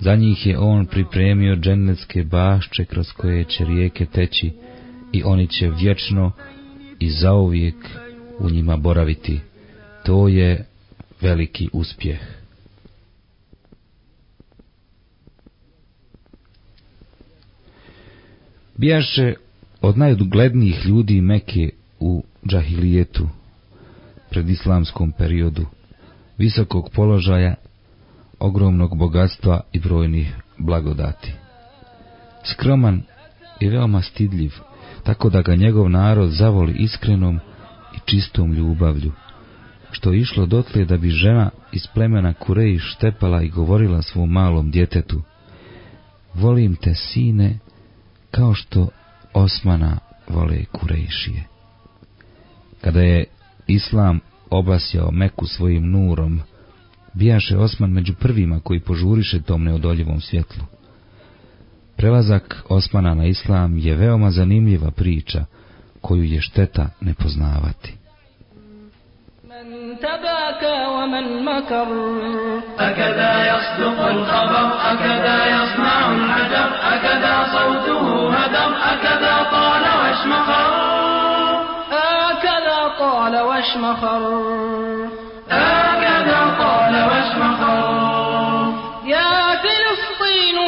Za njih je on pripremio džennetske bašče kroz koje će rijeke teći i oni će vječno i zauvijek u njima boraviti. To je veliki uspjeh. Bijaše od najuglednijih ljudi Meke u džahilijetu, pred islamskom periodu, visokog položaja, ogromnog bogatstva i brojnih blagodati. Skroman i veoma stidljiv, tako da ga njegov narod zavoli iskrenom i čistom ljubavlju, što je išlo dotle da bi žena iz plemena Kureji štepala i govorila svom malom djetetu, volim te sine kao što Osmana vole Kurejšije. Kada je Islam obasjao Meku svojim nurom, bijaše Osman među prvima koji požuriše tom neodoljivom svjetlu. Prelazak Osmana na Islam je veoma zanimljiva priča, koju je šteta ne poznavati. من تباكى ومن مكر أكذا يصدق الخبر واشمخر يا فلسطين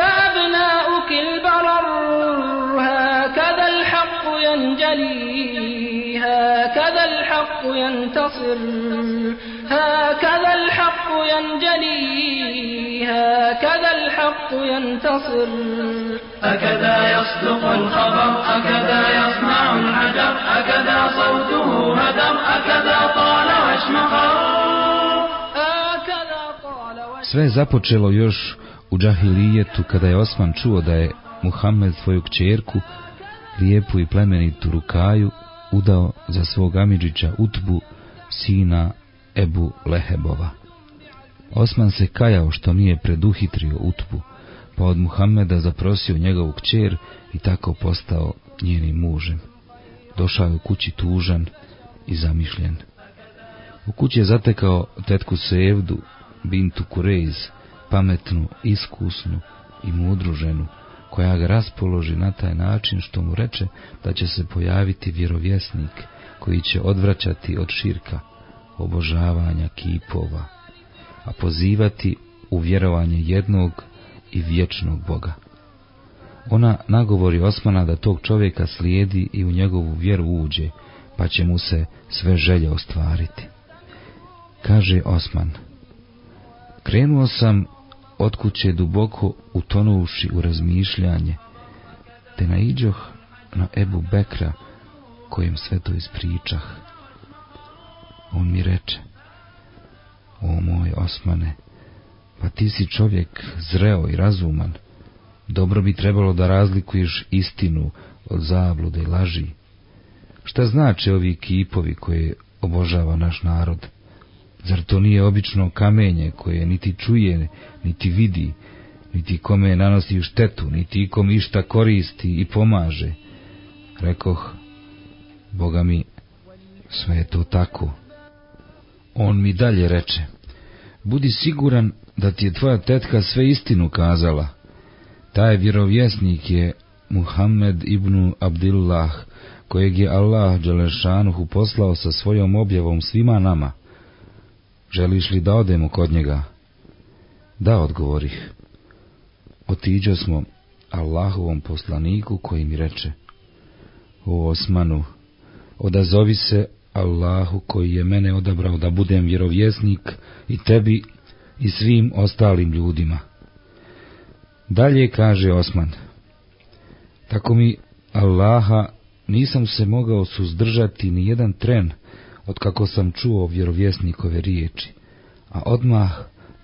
أبناؤك البرر. هكذا الحق ينجلي. هكذا الحق ينتصر. هكذا الحق ينجلي. هكذا الحق ينتصر. أكذا يصدق الخبر أكذا يصنع الحجر أكذا صوته هدر أكذا طال واشمخر هكذا طال واشمخر Sve je započelo još u džahilijetu kada je Osman čuo da je Muhammed svoju kćerku, lijepu i plemenitu Rukaju, udao za svog Amidžića Utbu, sina Ebu Lehebova. Osman se kajao što nije preduhitrio Utbu, pa od Muhammeda zaprosio njegovu kćer i tako postao njenim mužem. Došao je u kući tužan i zamišljen. U kući je zatekao tetku Sevdu, Bintu Kureiz, pametnu, iskusnu i mudru ženu, koja ga raspoloži na taj način što mu reče da će se pojaviti vjerovjesnik koji će odvraćati od širka, obožavanja kipova, a pozivati u vjerovanje jednog i vječnog Boga. Ona nagovori Osmana da tog čovjeka slijedi i u njegovu vjeru uđe, pa će mu se sve želje ostvariti. Kaže Osman, krenuo sam od kuće duboko utonuši u razmišljanje, te naiđoh na Ebu Bekra, kojem sve to ispričah. On mi reče, o moj Osmane, pa ti si čovjek zreo i razuman, dobro bi trebalo da razlikuješ istinu od zablude i laži. Šta znače ovi kipovi koje obožava naš narod? Zar to nije obično kamenje koje niti čuje, niti vidi, niti kome nanosi štetu, niti ikom išta koristi i pomaže? Rekoh, Boga mi, sve je to tako. On mi dalje reče, budi siguran da ti je tvoja tetka sve istinu kazala. Taj vjerovjesnik je Muhammed ibn Abdillah, kojeg je Allah Đelešanuhu poslao sa svojom objavom svima nama. Želiš li da odemo kod njega? Da, odgovorih. Otiđo smo, Allahovom poslaniku koji mi reče O Osmanu, odazovi se Allahu koji je mene odabrao da budem vjerovjesnik i tebi i svim ostalim ljudima. Dalje kaže Osman, tako mi Allaha nisam se mogao suzdržati ni jedan tren od kako sam čuo vjerovjesnikove riječi, a odmah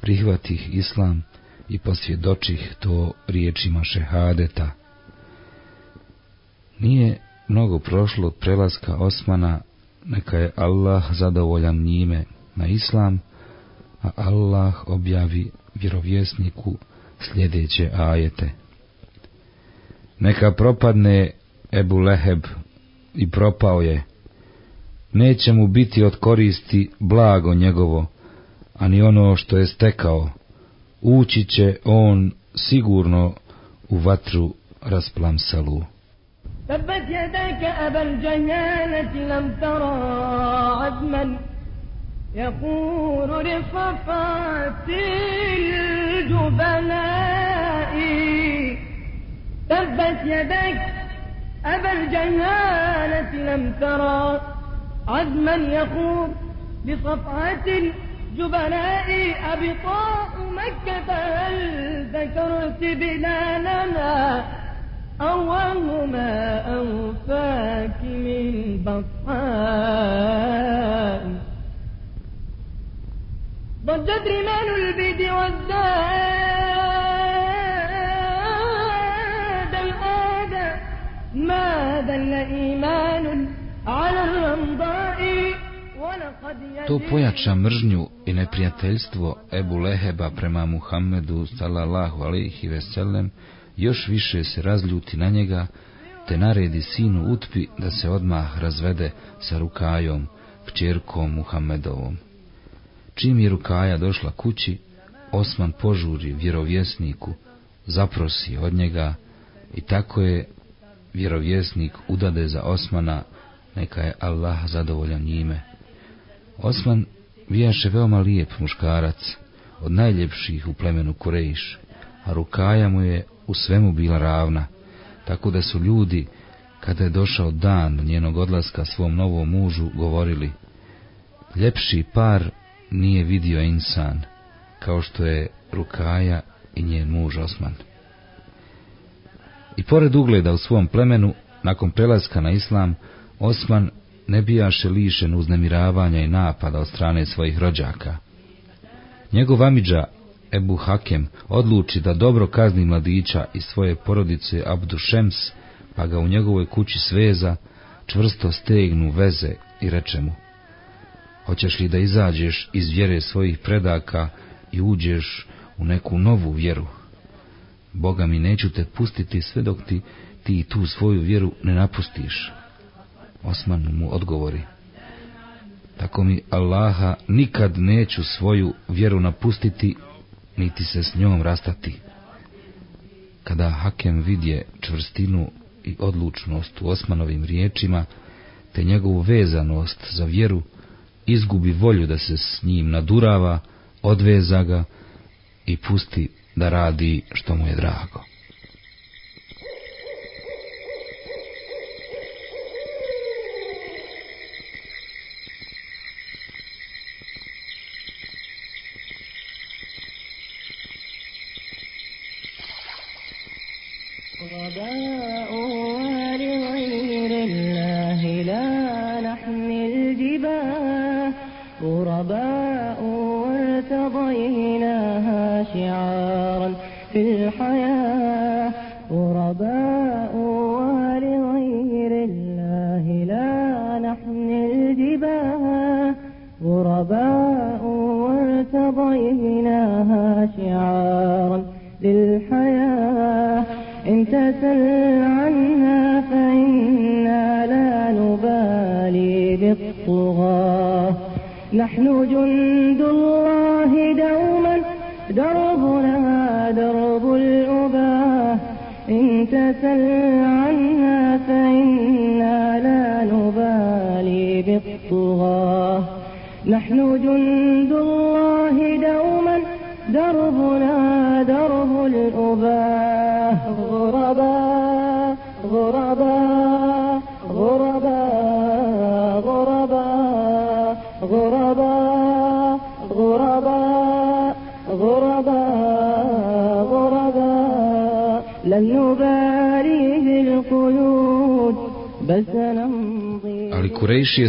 prihvatih islam i posvjedočih to riječima šehadeta. Nije mnogo prošlo od prelaska Osmana, neka je Allah zadovoljan njime na islam, a Allah objavi vjerovjesniku sljedeće ajete. Neka propadne Ebu Leheb i propao je, neće mu biti od koristi blago njegovo, ani ono što je stekao, ući će on sigurno u vatru rasplamsalu. تبت يداك أبا الجهالة لم ترى عزما يقول لصفات الجبناء تبت يداك أبا الجهالة لم ترى عزما يقول بصفعة الجبناء أبطاء مكة هل ذكرت بلالنا؟ أولهما أوفاك من بطحاء ضجت رمال البيد والزاد الآدى ما دل إيمان على الرمضاء To pojača mržnju i neprijateljstvo Ebu Leheba prema Muhammedu sallallahu alaihi veselem još više se razljuti na njega, te naredi sinu Utpi da se odmah razvede sa Rukajom, kćerkom Muhammedovom. Čim je Rukaja došla kući, Osman požuri vjerovjesniku, zaprosi od njega i tako je vjerovjesnik udade za Osmana, neka je Allah zadovoljan njime. Osman bijaše veoma lijep muškarac, od najljepših u plemenu Kurejiš, a Rukaja mu je u svemu bila ravna, tako da su ljudi, kada je došao dan njenog odlaska svom novom mužu, govorili Ljepši par nije vidio insan, kao što je Rukaja i njen muž Osman. I pored ugleda u svom plemenu, nakon prelaska na islam, Osman ne bijaše lišen uznemiravanja i napada od strane svojih rođaka. Njegov amidža Ebu Hakem odluči da dobro kazni mladića i svoje porodice Abdu Šems, pa ga u njegovoj kući sveza, čvrsto stegnu veze i reče mu Hoćeš li da izađeš iz vjere svojih predaka i uđeš u neku novu vjeru? Boga mi neću te pustiti sve dok ti, ti tu svoju vjeru ne napustiš. Osman mu odgovori Tako mi Allaha nikad neću svoju vjeru napustiti niti se s njom rastati. Kada Hakem vidje čvrstinu i odlučnost u Osmanovim riječima, te njegovu vezanost za vjeru, izgubi volju da se s njim nadurava, odveza ga i pusti da radi što mu je drago.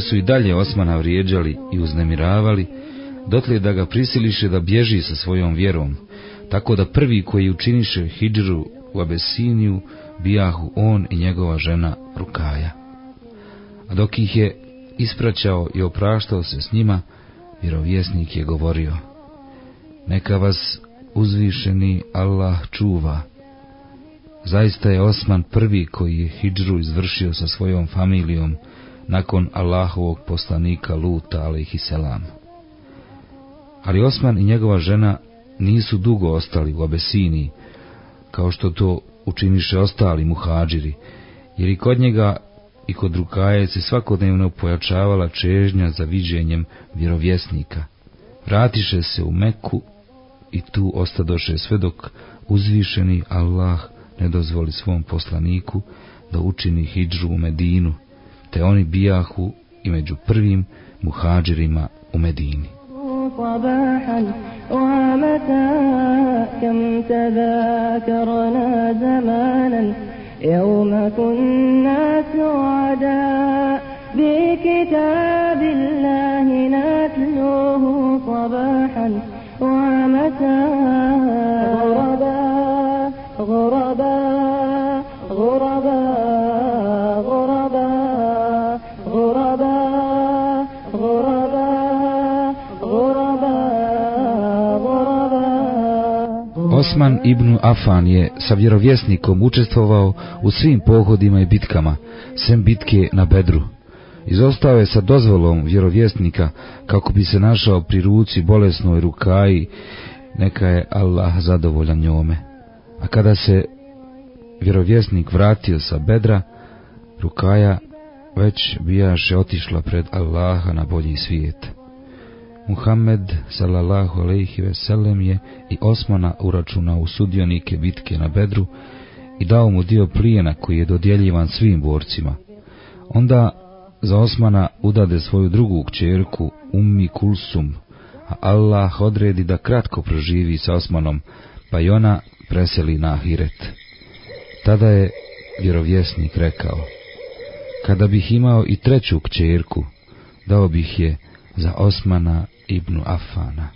Su i dalje Osmana vrijeđali i uznemiravali, dotle da ga prisiliše da bježi sa svojom vjerom, tako da prvi koji učiniše hidžru u Abesiniju bijahu on i njegova žena Rukaja. A dok ih je ispraćao i opraštao se s njima, vjerovjesnik je govorio, neka vas uzvišeni Allah čuva. Zaista je Osman prvi koji je hidžru izvršio sa svojom familijom nakon Allahovog poslanika Luta, alaihisselam. Ali Osman i njegova žena nisu dugo ostali u Abesiniji, kao što to učiniše ostali muhađiri, jer i kod njega i kod Rukaje se svakodnevno pojačavala čežnja za viđenjem vjerovjesnika. Vratiše se u Meku i tu ostadoše sve dok uzvišeni Allah ne dozvoli svom poslaniku da učini hidžru u Medinu, te oni bijahu i među prvim muhađirima u Medini. صباحا ومساء كم تذاكرنا زمانا يوم كنا سعداء بكتاب Osman ibn Afan je sa vjerovjesnikom učestvovao u svim pohodima i bitkama, sem bitke na Bedru. Izostao je sa dozvolom vjerovjesnika kako bi se našao pri ruci bolesnoj rukaji, neka je Allah zadovoljan njome. A kada se vjerovjesnik vratio sa Bedra, rukaja već bijaše otišla pred Allaha na bolji svijet. Muhammed sallallahu alejhi ve sellem je i Osmana uračunao u sudionike bitke na Bedru i dao mu dio plijena koji je dodjeljivan svim borcima. Onda za Osmana udade svoju drugu kćerku Ummi Kulsum, a Allah odredi da kratko proživi sa Osmanom, pa i ona preseli na Ahiret. Tada je vjerovjesnik rekao, kada bih imao i treću kćerku, dao bih je za Osmana ibn Afana.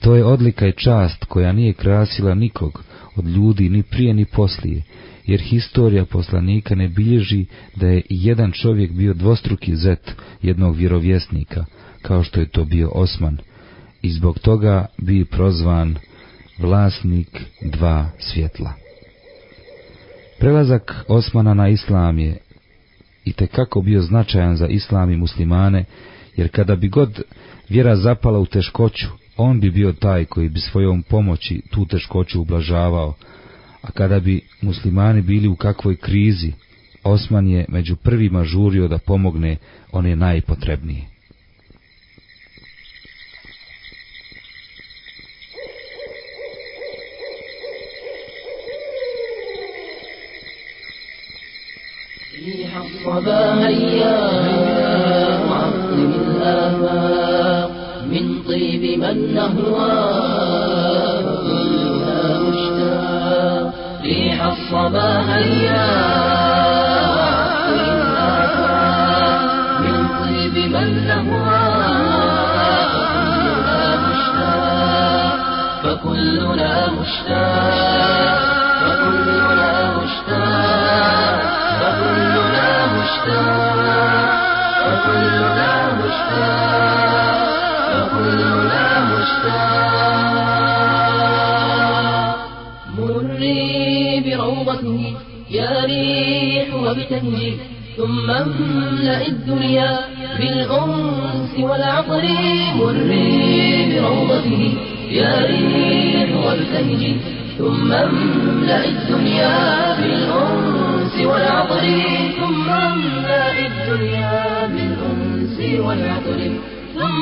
To je odlika i čast koja nije krasila nikog od ljudi ni prije ni poslije, jer historija poslanika ne bilježi da je jedan čovjek bio dvostruki zet jednog vjerovjesnika, kao što je to bio Osman, i zbog toga bi prozvan vlasnik dva svjetla. Prelazak Osmana na islam je i kako bio značajan za islam i muslimane, jer kada bi god vjera zapala u teškoću, on bi bio taj koji bi svojom pomoći tu teškoću ublažavao, a kada bi muslimani bili u kakvoj krizi, Osman je među prvima žurio da pomogne one najpotrebnije. من طيب من نهوى كلنا مشتاق ريح الصبا هيا من طيب من كلنا مشتاق. فكلنا مشتاق. فكلنا مشتاق. فكلنا مشتاق. فكلنا مشتاق. فكلنا مشتاق. مري بروضته يا ريح وابتهجي ثم املأ الدنيا بالأنس والعطر مري بروضته يا ريح وابتهجي ثم املأ الدنيا بالأنس والعطر ثم املأ الدنيا بالأنس والعطر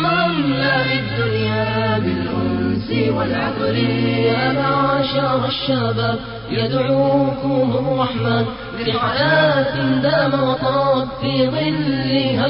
املأ الدنيا بالأنس والعقل يا معشر الشباب. يدعوكم الرحمن لحياة دام وطاب في ظلها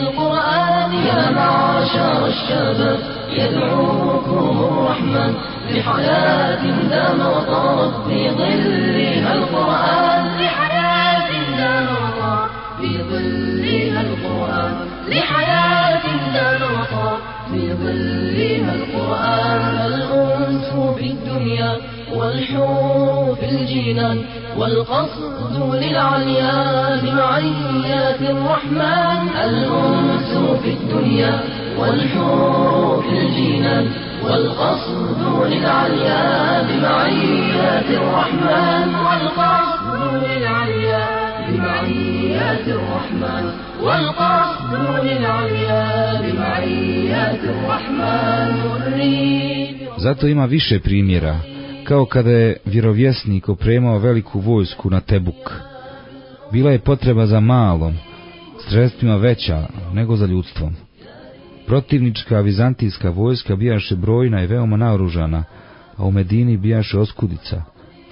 القرآن. لحياة دام وطاب في ظلها القرآن الأنس في الدنيا والحور في الجنان والقصد للعليا بمعيات الرحمن الأنس في الدنيا والحور في الجنان والقصد للعليا بمعيات الرحمن والقصد للعليا بمعيات الرحمن والقصد للعليا بمعيات الرحمن والريح Zato ima više primjera, kao kada je vjerovjesnik opremao veliku vojsku na Tebuk. Bila je potreba za malom, sredstvima veća nego za ljudstvom. Protivnička vizantijska vojska bijaše brojna i veoma naoružana, a u Medini bijaše oskudica.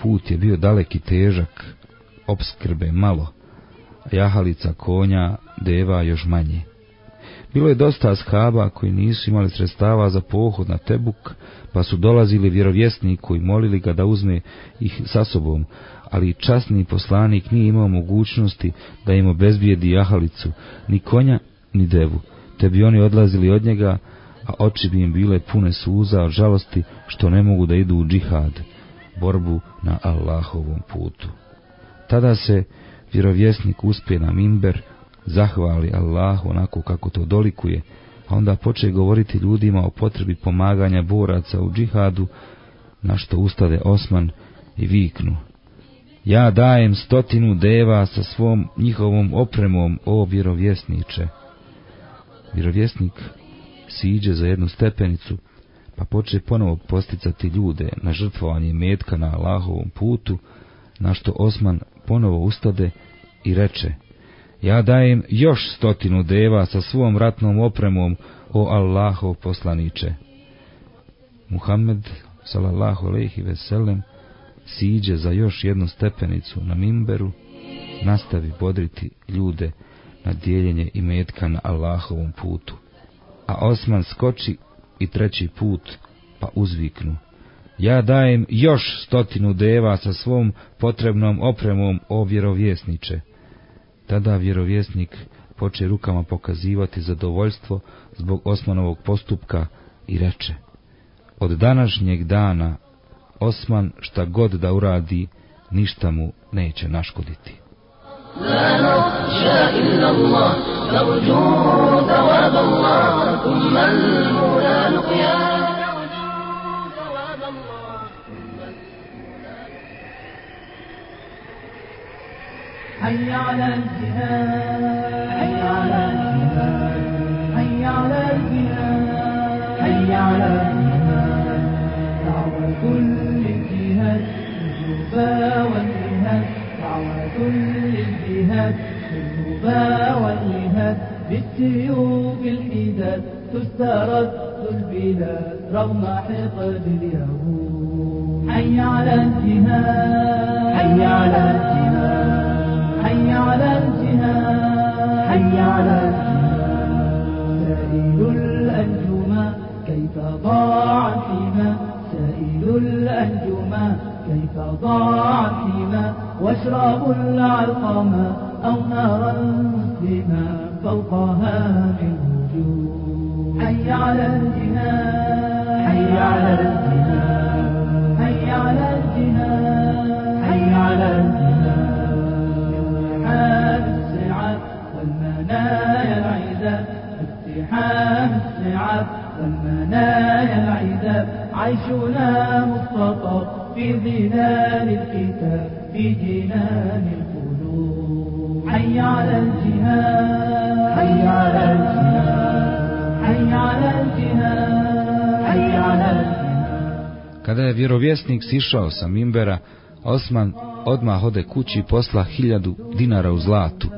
Put je bio dalek i težak, opskrbe malo, jahalica konja, deva još manje. Bilo je dosta ashaba koji nisu imali sredstava za pohod na Tebuk, pa su dolazili vjerovjesniku i molili ga da uzme ih sa sobom, ali časni poslanik nije imao mogućnosti da im obezbijedi jahalicu, ni konja, ni devu, te bi oni odlazili od njega, a oči bi im bile pune suza od žalosti što ne mogu da idu u džihad, borbu na Allahovom putu. Tada se vjerovjesnik uspije na mimber, zahvali Allahu onako kako to dolikuje, a onda poče govoriti ljudima o potrebi pomaganja boraca u džihadu, na što ustade Osman i viknu. Ja dajem stotinu deva sa svom njihovom opremom, o vjerovjesniče. Vjerovjesnik siđe za jednu stepenicu, pa poče ponovo posticati ljude na žrtvovanje metka na Allahovom putu, na što Osman ponovo ustade i reče, ja dajem još stotinu deva sa svom ratnom opremom, o Allahov poslaniče. Muhammed, salallahu alaihi veselem, siđe za još jednu stepenicu na mimberu, nastavi bodriti ljude na dijeljenje i metka na Allahovom putu. A Osman skoči i treći put, pa uzviknu. Ja dajem još stotinu deva sa svom potrebnom opremom o vjerovjesniče. Tada vjerovjesnik poče rukama pokazivati zadovoljstvo zbog Osmanovog postupka i reče Od današnjeg dana Osman šta god da uradi, ništa mu neće naškoditi. حي على الجهاد حي على الجهاد حي على الجهاد حي على الجهاد دعوة للجهاد بالربا والجهاد دعوة للجهاد بالربا والجهاد بالسيوف الحداد تسترد البلاد رغم حقد اليهود. حي على الجهاد حي على الجهاد. حي على الجهاد. حي على الجهاد sišao sa mimbera, Osman odmah ode kući i posla hiljadu dinara u zlatu,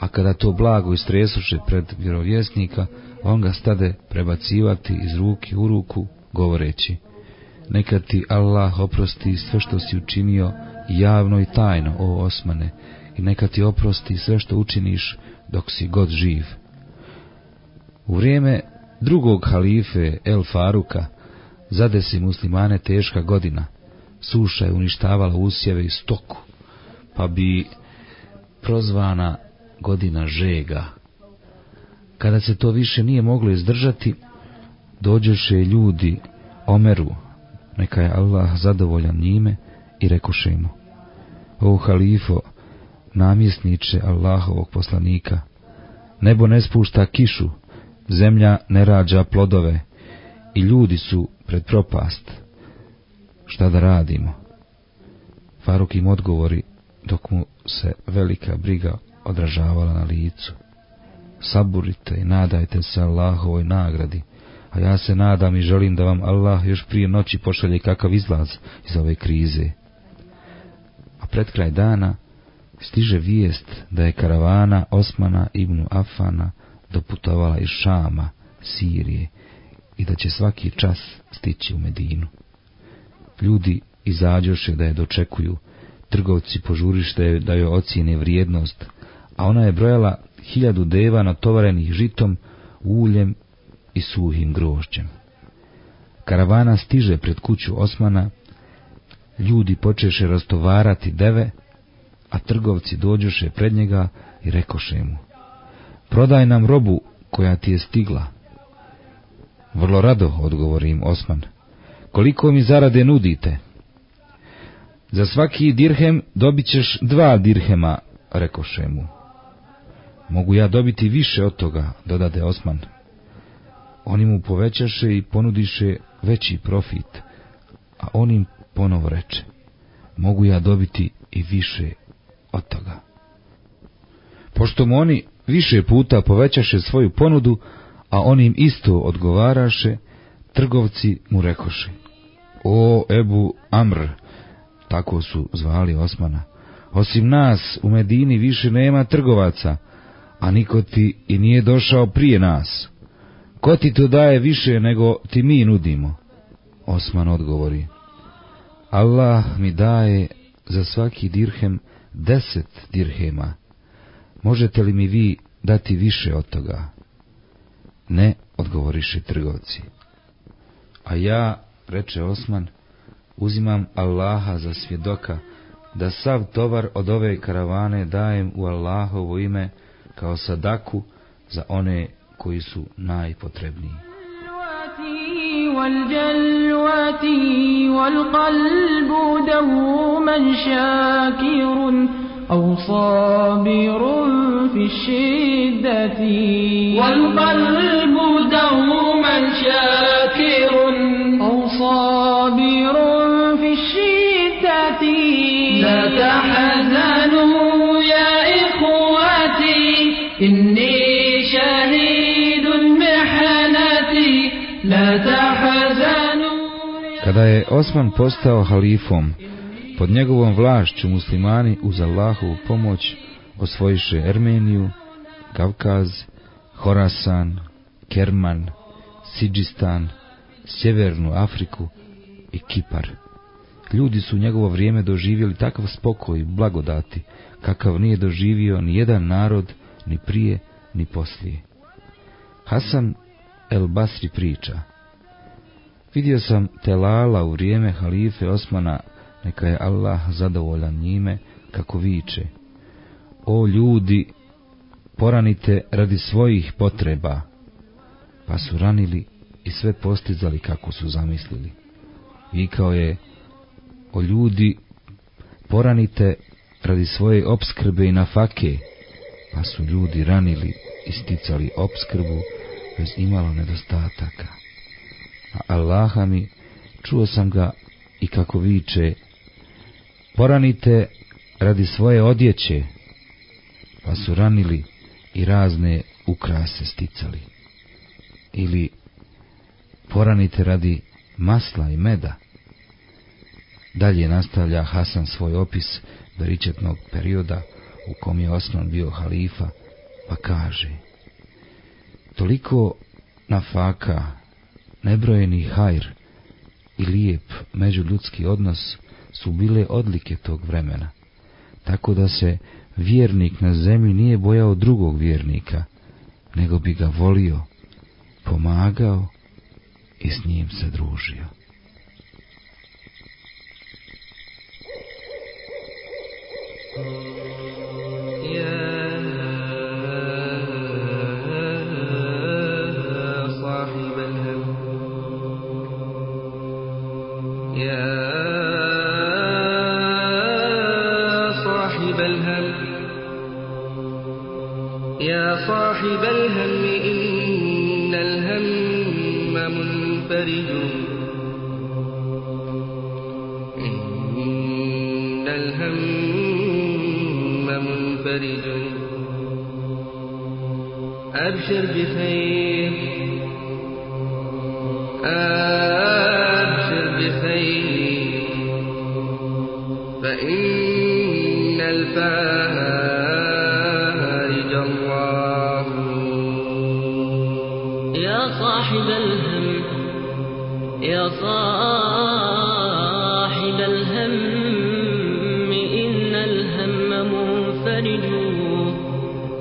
a kada to blago istresuše pred vjerovjesnika, on ga stade prebacivati iz ruke u ruku, govoreći, neka ti Allah oprosti sve što si učinio javno i tajno, o Osmane, i neka ti oprosti sve što učiniš dok si god živ. U vrijeme drugog halife El Faruka zadesi muslimane teška godina. Suša je uništavala usjeve i stoku, pa bi prozvana godina žega. Kada se to više nije moglo izdržati, dođeše ljudi Omeru, neka je Allah zadovoljan njime, i rekoše mu, O halifo, namjesniče Allahovog poslanika, nebo ne spušta kišu, zemlja ne rađa plodove i ljudi su pred propast. Šta da radimo? Faruk im odgovori dok mu se velika briga odražavala na licu. Saburite i nadajte se Allahovoj nagradi, a ja se nadam i želim da vam Allah još prije noći pošalje kakav izlaz iz ove krize. A pred kraj dana stiže vijest da je karavana Osmana ibn Afana doputovala iz Šama, Sirije, i da će svaki čas stići u Medinu. Ljudi izađoše da je dočekuju, trgovci požurište da joj ocijene vrijednost, a ona je brojala hiljadu deva natovarenih žitom, uljem i suhim grožđem. Karavana stiže pred kuću Osmana, ljudi počeše rastovarati deve, a trgovci dođoše pred njega i rekoše mu, prodaj nam robu koja ti je stigla. Vrlo rado, odgovori im Osman, koliko mi zarade nudite? Za svaki dirhem dobit ćeš dva dirhema, rekoše mu. Mogu ja dobiti više od toga, dodade Osman. Oni mu povećaše i ponudiše veći profit, a on im ponovo reče, mogu ja dobiti i više od toga. Pošto mu oni više puta povećaše svoju ponudu, a on im isto odgovaraše, trgovci mu rekoše, o Ebu Amr, tako su zvali Osmana, osim nas u Medini više nema trgovaca, a niko ti i nije došao prije nas. Ko ti to daje više nego ti mi nudimo? Osman odgovori, Allah mi daje za svaki dirhem deset dirhema. Možete li mi vi dati više od toga? Ne, odgovoriše trgovci. A ja, reče Osman, uzimam Allaha za svjedoka, da sav tovar od ove karavane dajem u Allahovo ime kao sadaku za one koji su najpotrebniji. والجلوات والقلب دوما شاكر أو صابر في الشدة والقلب دوما شاكر Osman postao halifom, pod njegovom vlašću muslimani uz Allahovu pomoć osvojiše Ermeniju, Kavkaz, Horasan, Kerman, Sidžistan, Sjevernu Afriku i Kipar. Ljudi su u njegovo vrijeme doživjeli takav spokoj i blagodati, kakav nije doživio ni jedan narod, ni prije, ni poslije. Hasan el Basri priča. Vidio sam Telala u vrijeme halife Osmana, neka je Allah zadovoljan njime, kako viče. O ljudi, poranite radi svojih potreba, pa su ranili i sve postizali kako su zamislili. Vikao je, o ljudi, poranite radi svoje opskrbe i nafake, pa su ljudi ranili i sticali opskrbu bez imalo nedostataka. A Allaha mi, čuo sam ga i kako viče, poranite radi svoje odjeće, pa su ranili i razne ukrase sticali. Ili poranite radi masla i meda. Dalje nastavlja Hasan svoj opis beričetnog perioda u kom je Osman bio halifa, pa kaže Toliko nafaka, nebrojeni hajr, i lijep međuljudski odnos su bile odlike tog vremena, tako da se vjernik na zemlji nije bojao drugog vjernika, nego bi ga volio, pomagao i s njim se družio.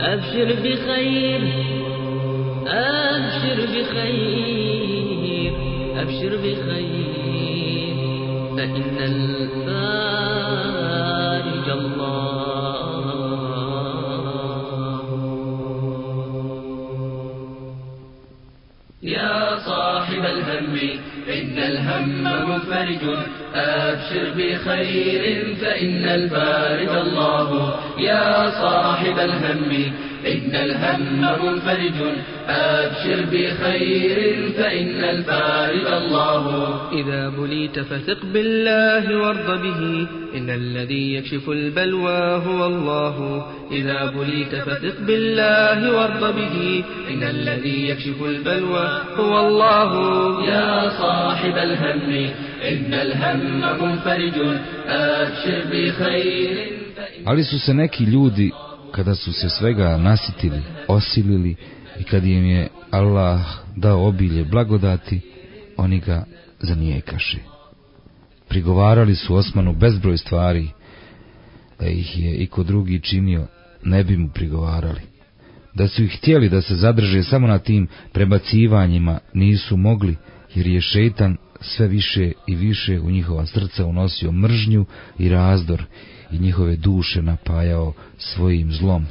أبشر بخير أبشر بخير أبشر بخير. فإن الفارج الله. يا صاحب الهم إن الهم منفرج. أبشر بخير فإن الفارج الله. يا صاحب الهم إن الهم منفرج. أبشر بخير فإن الفارج الله. إذا بليت فثق بالله وارض به إن الذي يكشف البلوى هو الله. إذا بليت فثق بالله وارض به إن الذي يكشف البلوى هو الله. يا صاحب الهم إن الهم منفرج أبشر بخير Ali su se neki ljudi, kada su se svega nasitili, osilili i kad im je Allah dao obilje blagodati, oni ga zanijekaše. Prigovarali su Osmanu bezbroj stvari, da ih je iko drugi činio, ne bi mu prigovarali. Da su ih htjeli da se zadrže samo na tim prebacivanjima, nisu mogli, jer je šeitan sve više i više u njihova srca unosio mržnju i razdor i njihove duše napajao svojim zlom.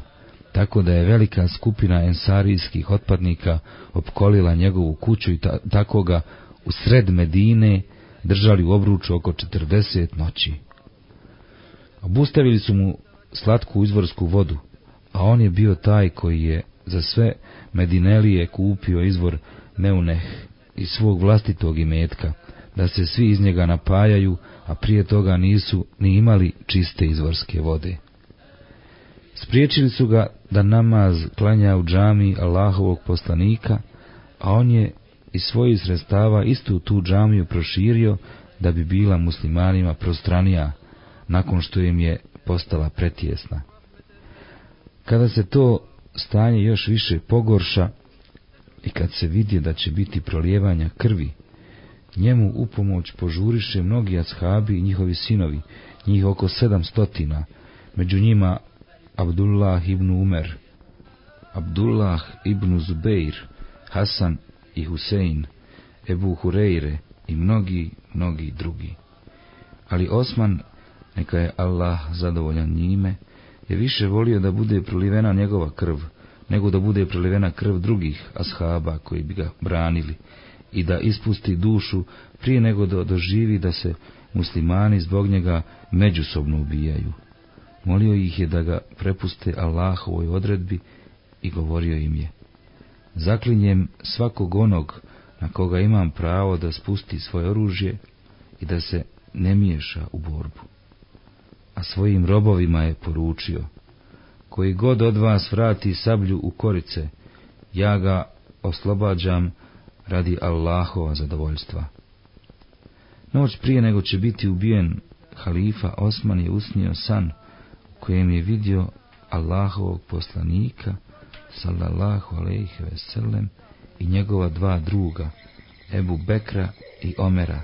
Tako da je velika skupina ensarijskih otpadnika opkolila njegovu kuću i ta, tako ga u sred Medine držali u obruču oko 40 noći. Obustavili su mu slatku izvorsku vodu, a on je bio taj koji je za sve Medinelije kupio izvor Meuneh iz svog vlastitog imetka, da se svi iz njega napajaju, a prije toga nisu ni imali čiste izvorske vode. Spriječili su ga da namaz klanja u džami Allahovog poslanika, a on je iz svojih sredstava istu tu džamiju proširio da bi bila muslimanima prostranija, nakon što im je postala pretjesna. Kada se to stanje još više pogorša i kad se vidi da će biti prolijevanja krvi, njemu u pomoć požuriše mnogi ashabi i njihovi sinovi, njih oko sedam stotina, među njima Abdullah ibn Umer, Abdullah ibn Zubeir, Hasan i Husein, Ebu Hureyre i mnogi, mnogi drugi. Ali Osman, neka je Allah zadovoljan njime, je više volio da bude prolivena njegova krv, nego da bude prolivena krv drugih ashaba koji bi ga branili i da ispusti dušu prije nego da doživi da se muslimani zbog njega međusobno ubijaju. Molio ih je da ga prepuste Allahovoj odredbi i govorio im je Zaklinjem svakog onog na koga imam pravo da spusti svoje oružje i da se ne miješa u borbu. A svojim robovima je poručio koji god od vas vrati sablju u korice, ja ga oslobađam radi Allahova zadovoljstva. Noć prije nego će biti ubijen halifa Osman je usnio san u kojem je vidio Allahovog poslanika sallallahu alejhi ve sellem i njegova dva druga Ebu Bekra i Omera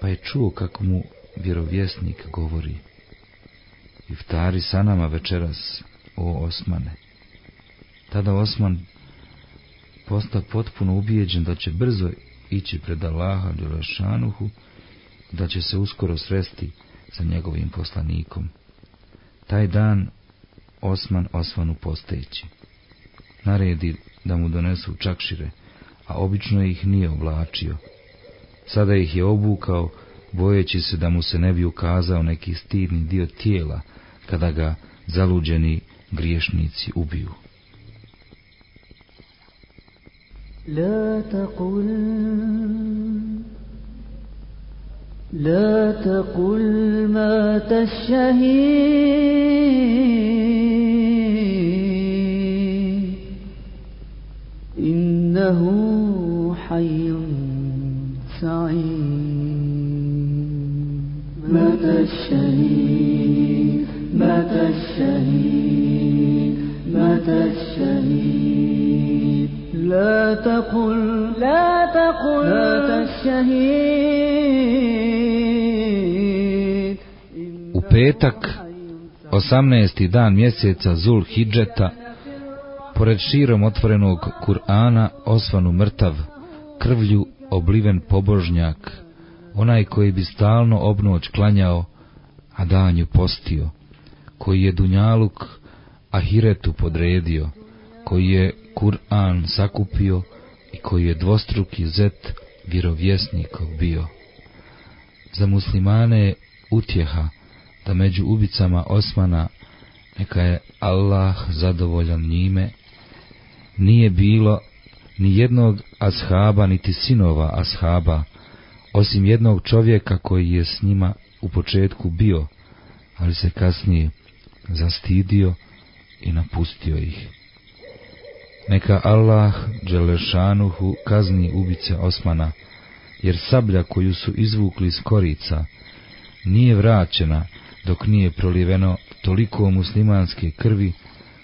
pa je čuo kako mu vjerovjesnik govori. Iftari sa nama večeras, o Osmane. Tada Osman posta potpuno ubijeđen da će brzo ići pred Allaha Đelešanuhu, da će se uskoro sresti sa njegovim poslanikom. Taj dan Osman Osmanu posteći. Naredi da mu donesu čakšire, a obično ih nije oblačio. Sada ih je obukao, bojeći se da mu se ne bi ukazao neki stidni dio tijela, kada ga zaluđeni griješnici ubiju. لا تقل لا تقل مات الشهيد إنه حي سعيد مات الشهيد مات الشهيد مات الشهيد لا تقل لا تقل مات الشهيد U petak, 18. dan mjeseca Zul Hidžeta, pored širom otvorenog Kur'ana osvanu mrtav, krvlju obliven pobožnjak, onaj koji bi stalno obnoć klanjao, a danju postio, koji je Dunjaluk Ahiretu podredio, koji je Kur'an sakupio i koji je dvostruki zet vjerovjesnikov bio. Za muslimane je utjeha da među ubicama Osmana neka je Allah zadovoljan njime, nije bilo ni jednog ashaba niti sinova ashaba, osim jednog čovjeka koji je s njima u početku bio, ali se kasnije zastidio i napustio ih. Neka Allah Đelešanuhu kazni ubice Osmana, jer sablja koju su izvukli iz korica nije vraćena dok nije proliveno toliko muslimanske krvi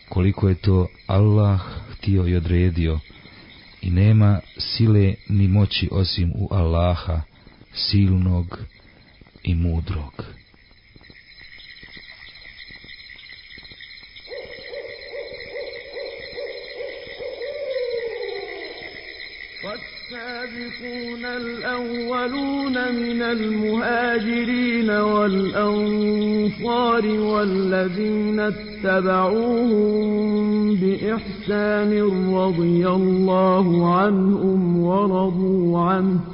koliko je to Allah htio i odredio i nema sile ni moći osim u Allaha, silnog i mudrog. والسابقون الأولون من المهاجرين والأنصار والذين اتبعوهم بإحسان رضي الله عنهم ورضوا عنه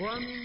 ومن